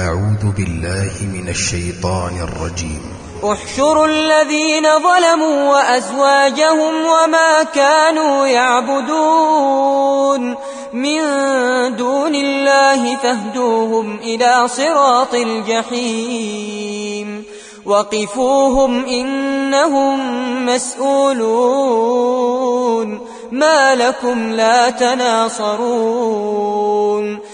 أعوذ بالله من الشيطان الرجيم. احشروا الذين ظلموا وأزواجهم وما كانوا يعبدون من دون الله فاهدوهم إلى صراط الجحيم. وقفوهم إنهم مسؤولون. ما لكم لا تناصرون.